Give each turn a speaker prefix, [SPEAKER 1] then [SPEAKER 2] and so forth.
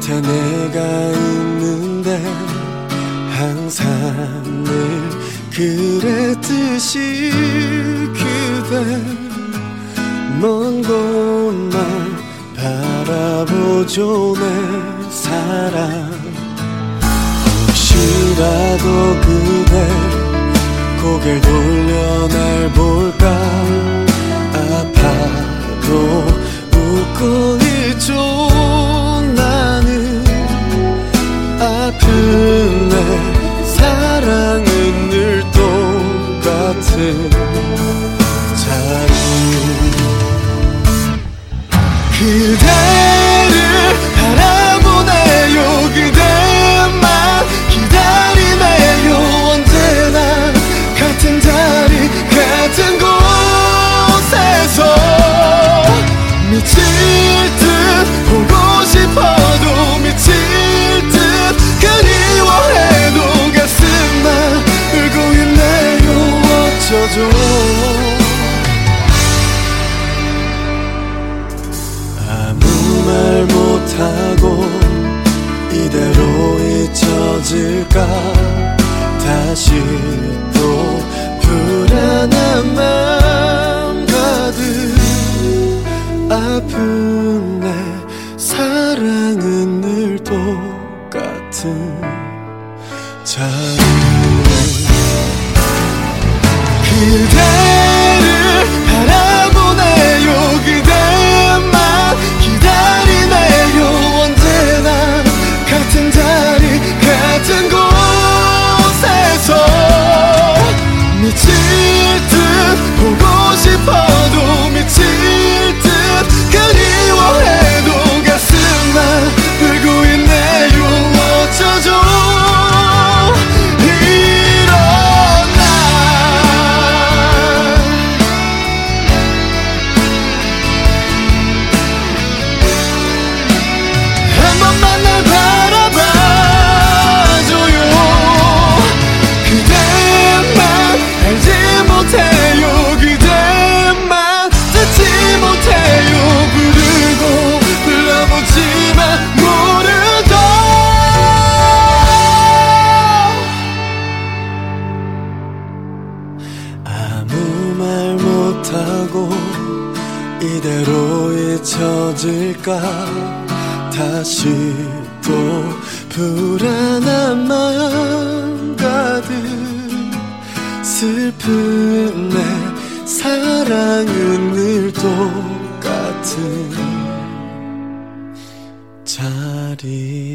[SPEAKER 1] 곁에 내가 있는데 항상 늘 그랬듯이 그대 먼 곳만 바라보죠 내 사랑. 혹시라도 그대 고개를 그대 잊혀질까 다시 또 불안한 마음 가득 아픈 내 사랑은 늘 똑같은 자리 그대 see 못하고 이대로 잊혀질까? 다시 또 불안한 마음 가득 슬픈 내 사랑은 늘 똑같은 자리